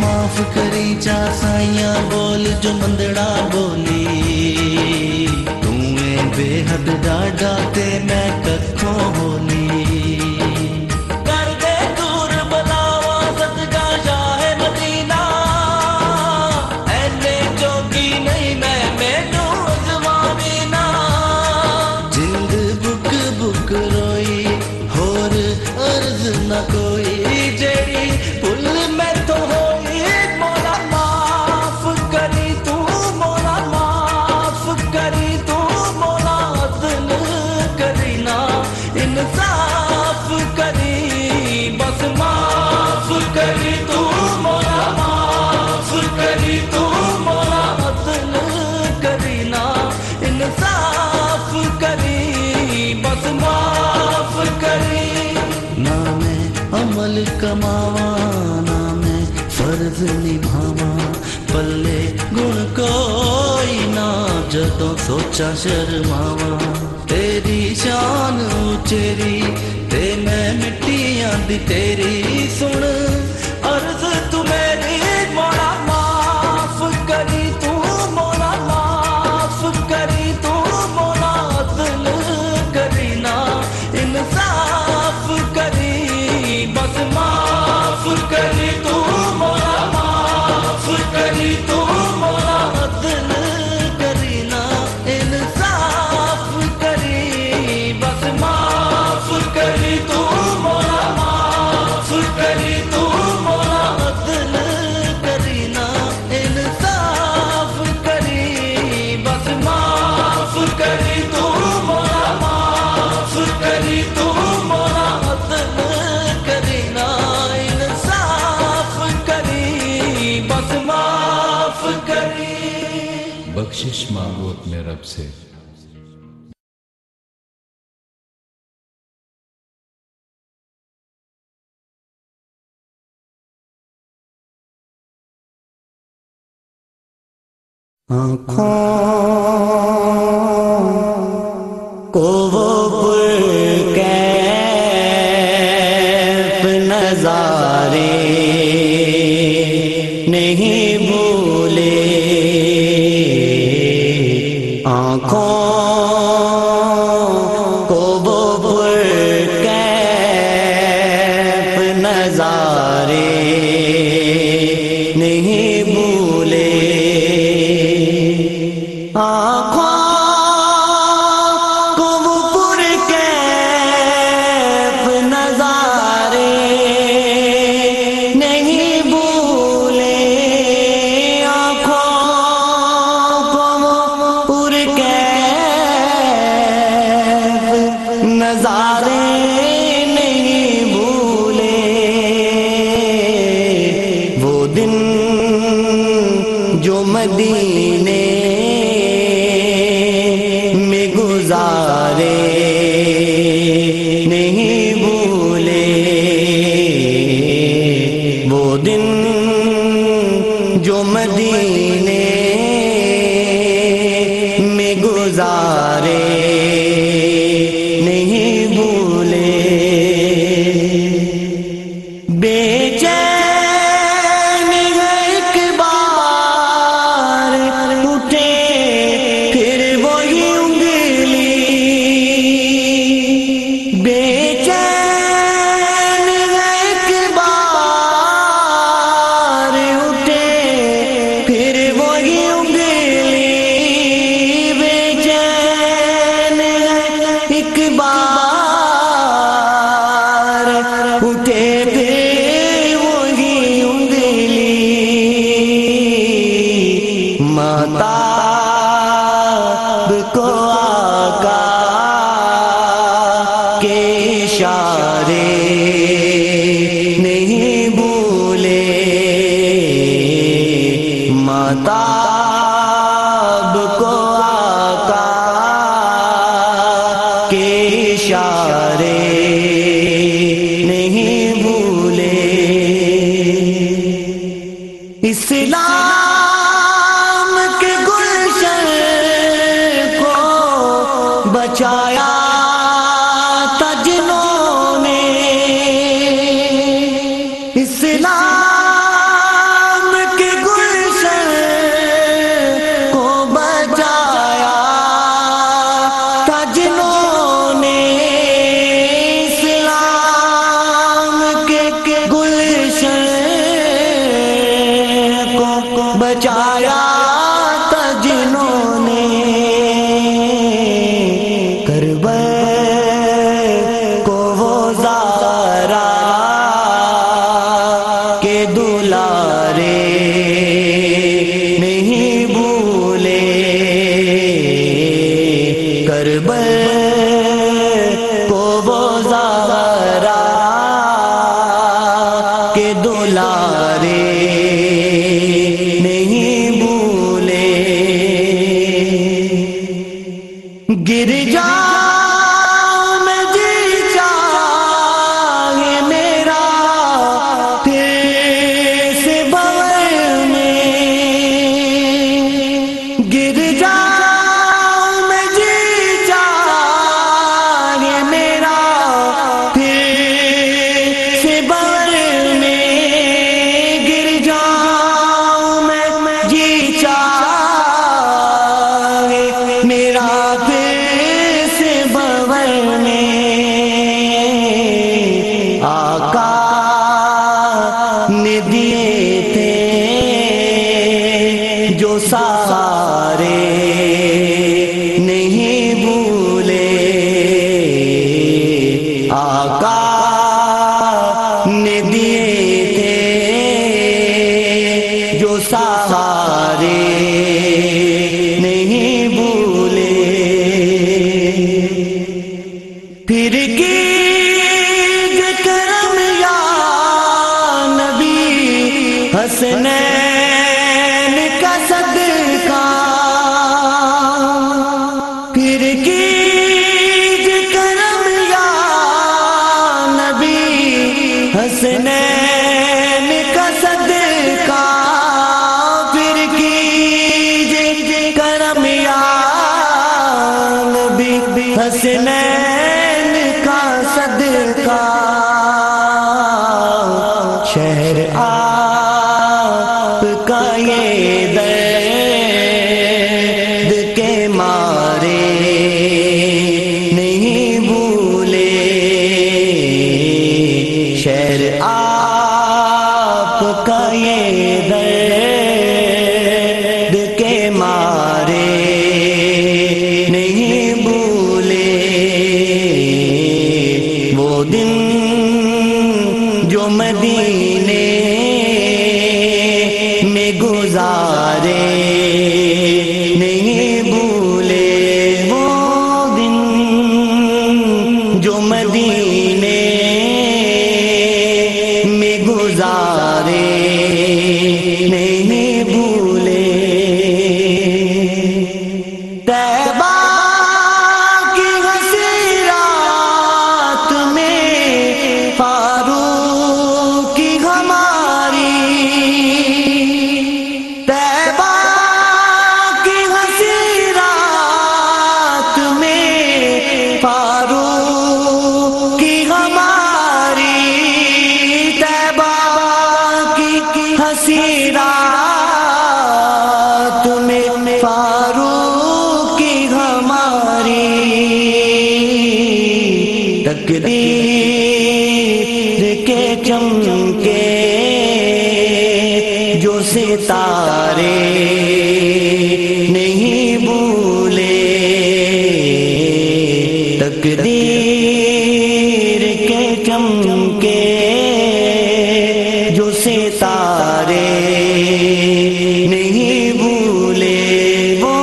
معاف کری چا سائیاں بول جو مندڑا بولی تو بے حد ڈاڈا تے میں کتھوں ہولی مال کماوانا میں فرض نبھاوا پلے گن کوئی نہ جدو سوچا شرماوا تیری شان اچری تے میں مٹیاں دی تیری سن۔ بخشش مانگو اپنے رب سے۔ آنکھوں آنکھوں بے سلا بے دیے تھے جو سارا ساتھ دے نہیں بھولے وہ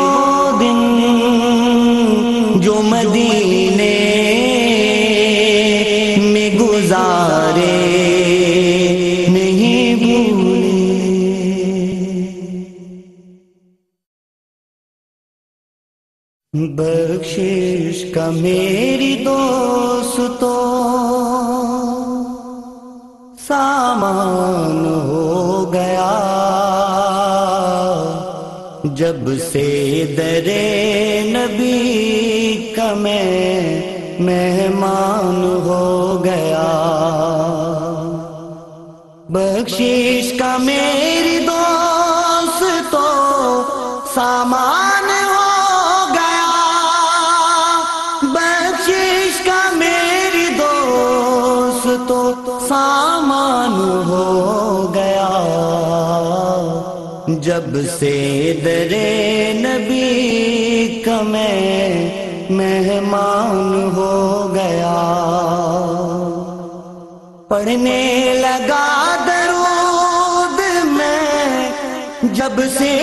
دن جو مدینے میں گزارے نہیں بھولے۔ بخشش کا میرے جب سے درے نبی کا میں مہمان ہو گیا۔ بخشش کا میری دوست تو سامان ہو گیا۔ بخشش کا میری دوست تو سامان ہو سے در نبی کا میں مہمان ہو گیا۔ پڑھنے لگا درود میں جب سے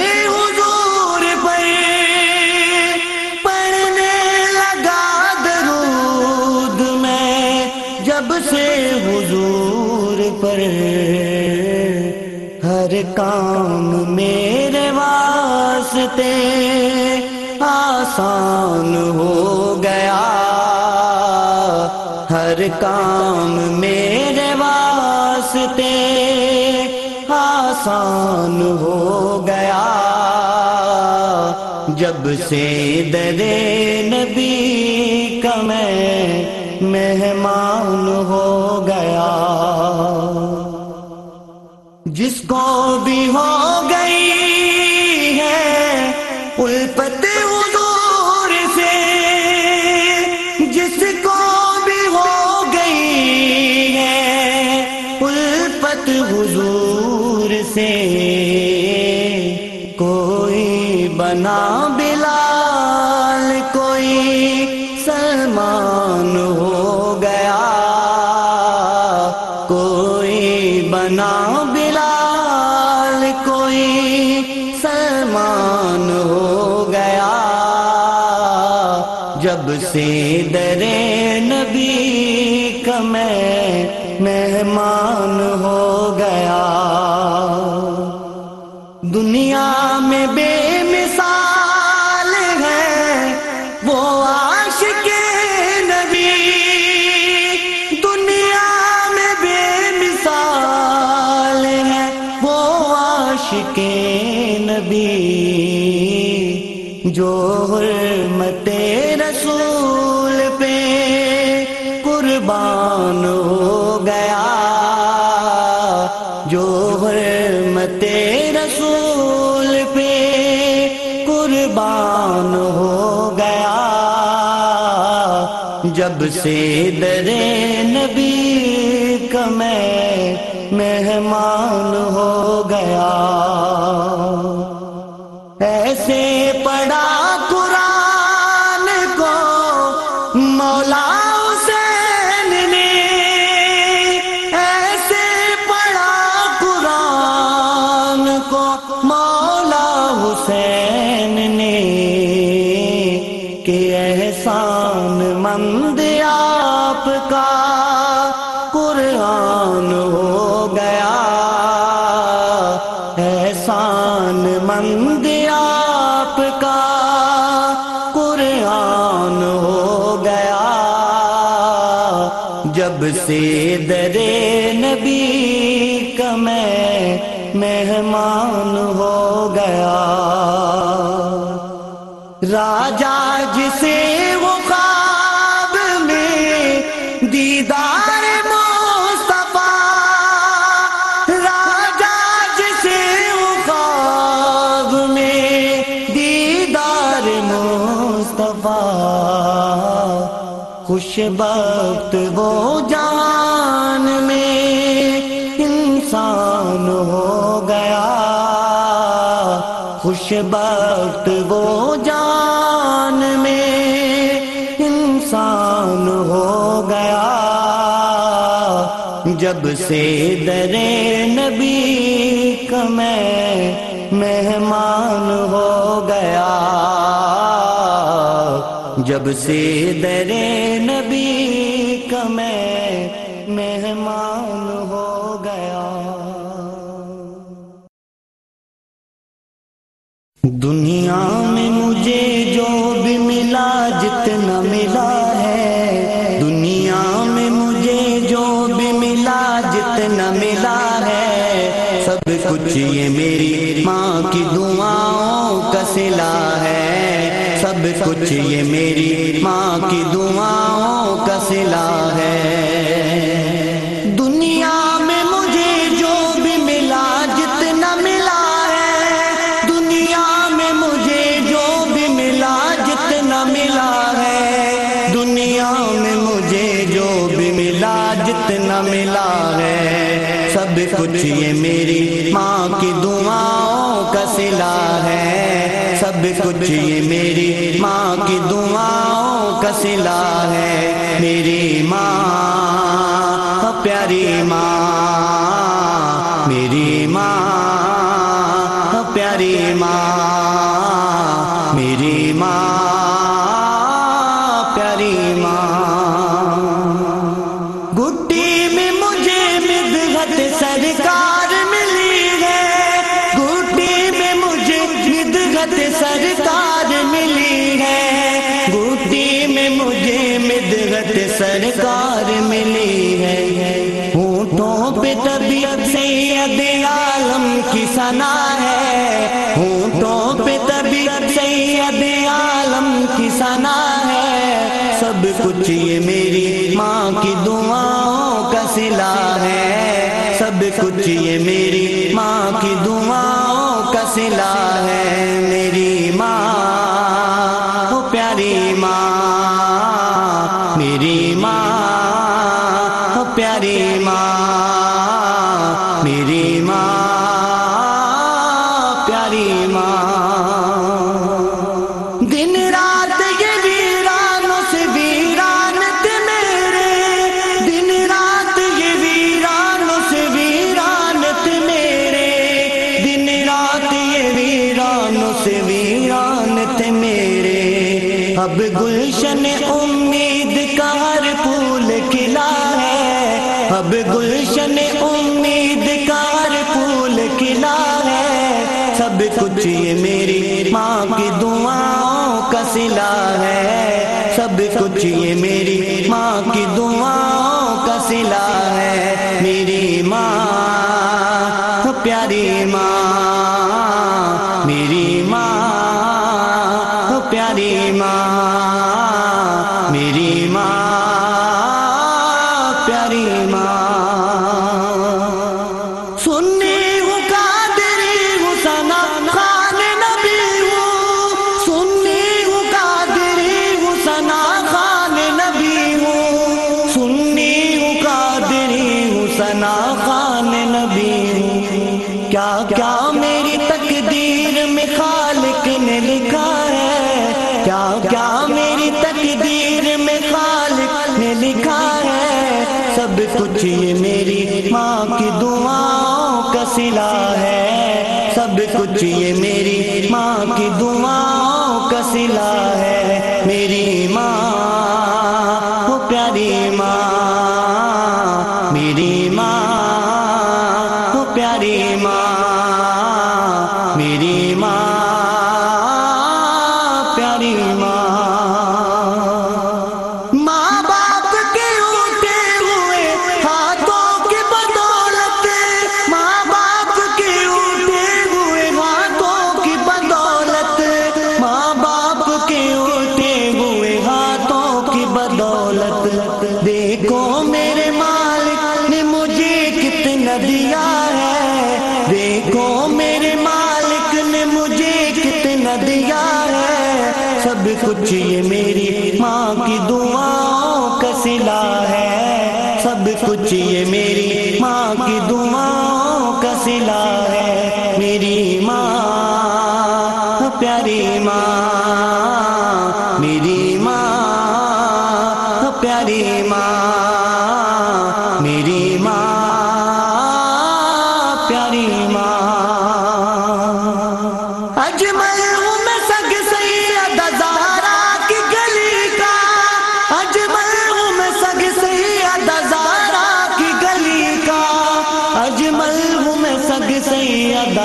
آسان ہو گیا۔ ہر کام میرے واسطے آسان ہو گیا۔ جب سے درے نبی کا میں مہمان ہو گیا۔ جس کو بھی ہو گئی سے درے نبی کا میں مہمان ہو گیا۔ دنیا میں بے مثال ہے وہ عاشق نبی۔ دنیا میں بے مثال ہے وہ عاشق نبی۔ جو کون ہو گیا جو حرمت رسول پہ قربان ہو گیا جب سے درے سے خوش بخت وہ جان میں انسان ہو گیا۔ خوش بخت وہ جان میں انسان ہو گیا۔ جب سے درے نبی کا میں مہمان جب سے درے نبی کا میں مہمان ہو گیا۔ دنیا میں مجھے جو بھی ملا، جتنا ملا ہے۔ دنیا میں مجھے جو بھی ملا، جتنا ملا ہے۔ سب کچھ یہ میری ماں کی دعاؤں کا سلا ہے۔ سب کچھ یہ میری ماں کی دعاؤں کا سلا ہے۔ دنیا میں مجھے جو بھی ملا، جتنا ملا ہے۔ دنیا میں مجھے جو بھی ملا، جتنا ملا ہے۔ دنیا میں مجھے جو بھی ملا، جتنا ملا ہے۔ سب کچھ یہ میری ماں کی دعاؤں کا سلا ہے۔ سب کچھ یہ میری ماں کی دعاؤں کا سلا ہے۔ میری ماں، پیاری ماں، میری ماں، پیاری ماں، میری ماں۔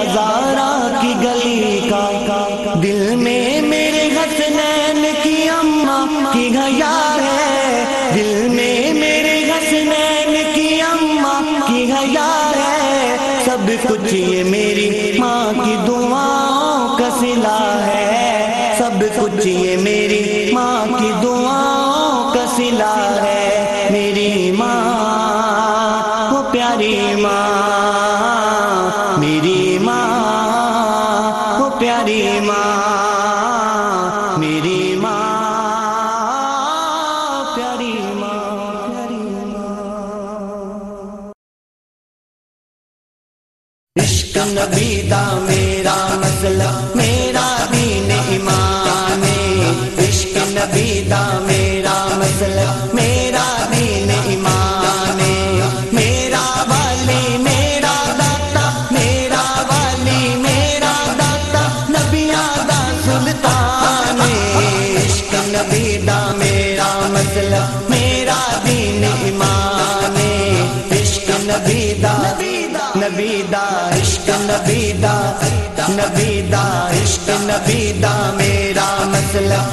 رضا میرا مسلک میرا دین ایمان، میرا والی، میرا داتا، میرا والی، میرا داتا، نبیاں دا سلطان، عشق نبی دا میرا مسلک میرا دین ایمان، عشق نبی دا نبی دا، عشق نبی دا نبی دا، عشق نبی دا میرا مسلک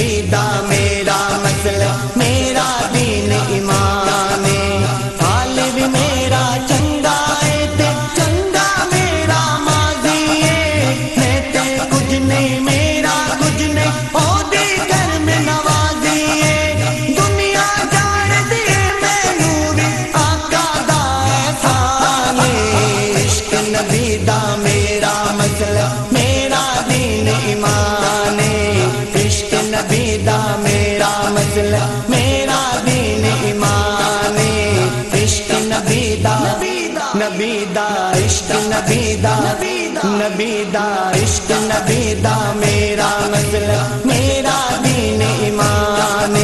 عقیدہ میرا مسئلہ، میرا دین ایمان طالب میرا چنگا ہے چنگا میرا ماضی ہے۔ میں تے کچھ نہیں، میرا کچھ نہیں۔ اور گھر میں نوازی ہے۔ دنیا جان دے، میں نور آقا دا عشق نبی دا دا نبی دا عشق نبی دا میرا مطلب میرا دین ایمان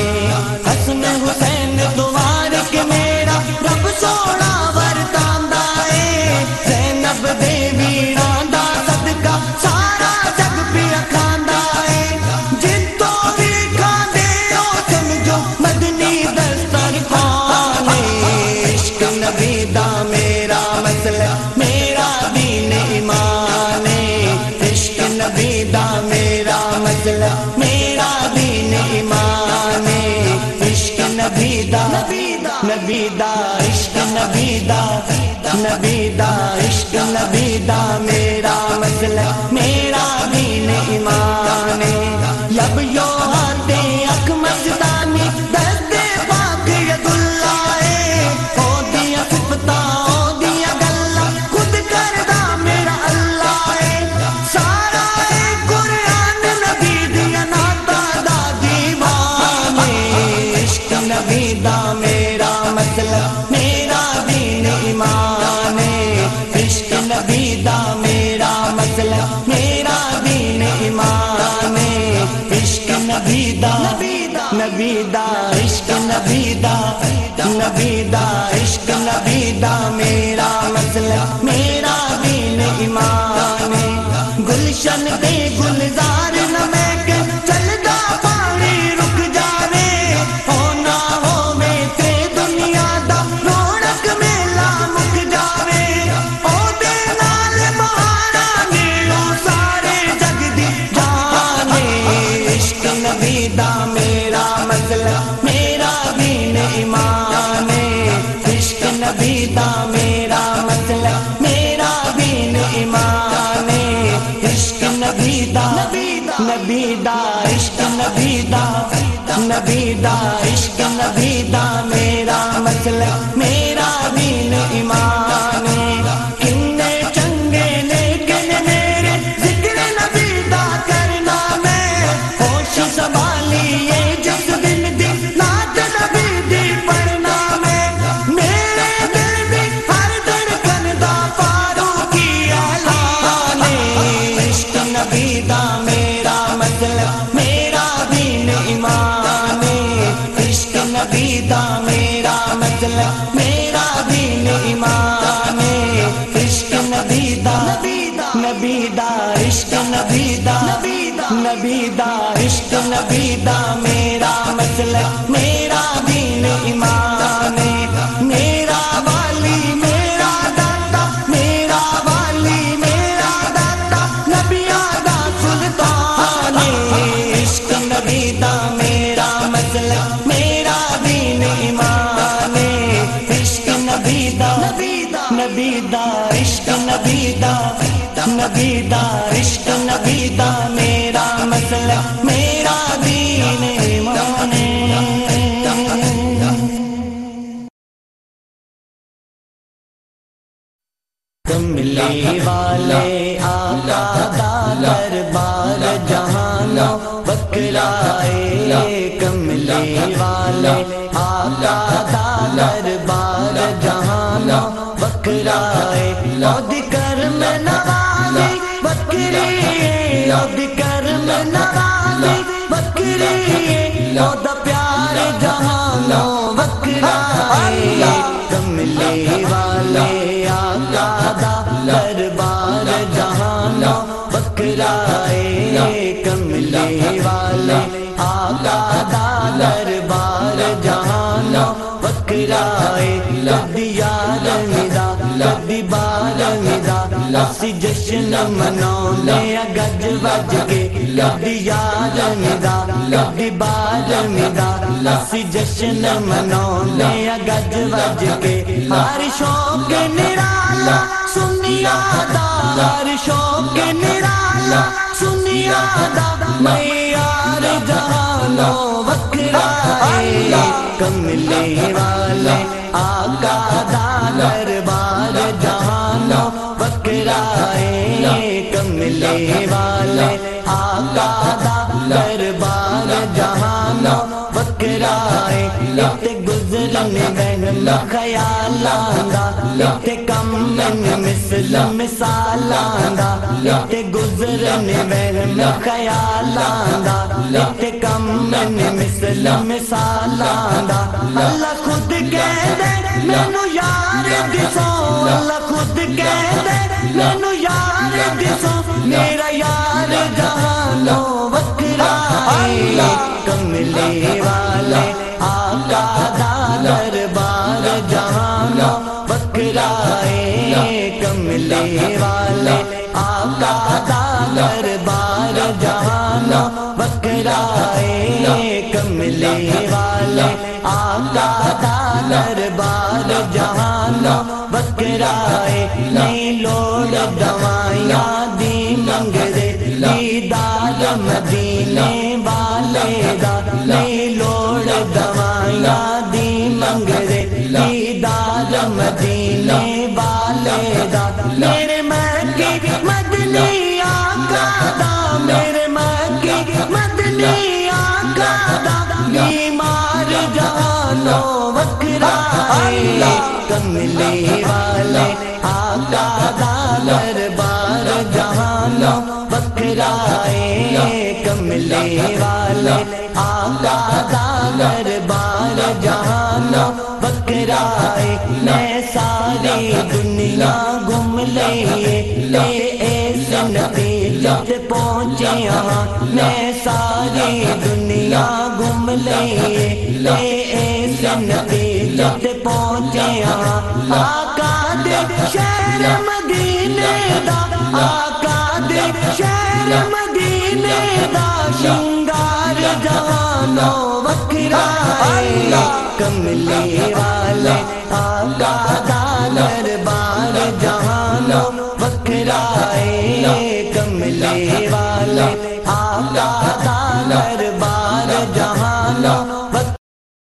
نبی دا عشق نبی دا نبی دا عشق نبی دا میرا مطلب میرا دین ایمان ہے۔ لب یو دا عشق نبی دا میرا دا عشق نبی دا نبی دا میرا مطلب میرا دین ایمان میرا والی، میرا داتا میرا والی، میرا داتا نبیاں دا سلطان عشق نبی دا میرا مطلب میرا دین ایمان عشق نبی دا نبی دا، عشق نبی دا نبی دا، عشق نبی دا میرا مطلب کملی والے آقا دا دربار جہان بکلائے کملی والے آقا دا دربار جہان بکلائے عہد کرم نوالی بکری کملی والے آقا دا دربار جہان بکرائے لدیا رنگدا لدی بار رنگدا اسی جشن مناؤنے گج وج کے لدیا رنگدا لدی بار رنگدا اسی جشن مناؤنے گج وج کے ہر شوق نرالا سنیا دا ہر شوق نرالا سنیا دا، میں یار کملے والے، آقا دا دربار جہانوں وکرا کملے والے، آقا دا دربار جہانوں وکرا تے خیال آندا تے کم من مثل مثال آندا تے گزرن خیال آندا تے کم من مثل مثال آندا اللہ خود کہہ دے یار اللہ خود کہہ دے یار میرا یار جہانو کملے والے آقا دا دربار جہانو وکرا ہے کملے بیمار جانو وکرا کملے والے آقا دا دربار جہانو وکرا ہے کملے والے آقا دا دربار جہانو وکرا میں ساری دنیا گم لئیے لے ایس نتیجت پہنچے ہاں میں گم لے ایس نتیجت پہنچے آقا دے شہر مدینے دا، آقا دے شہر مدینے دا، شنگار جانو وکرا ہے۔ کملے والے آقا دا دربار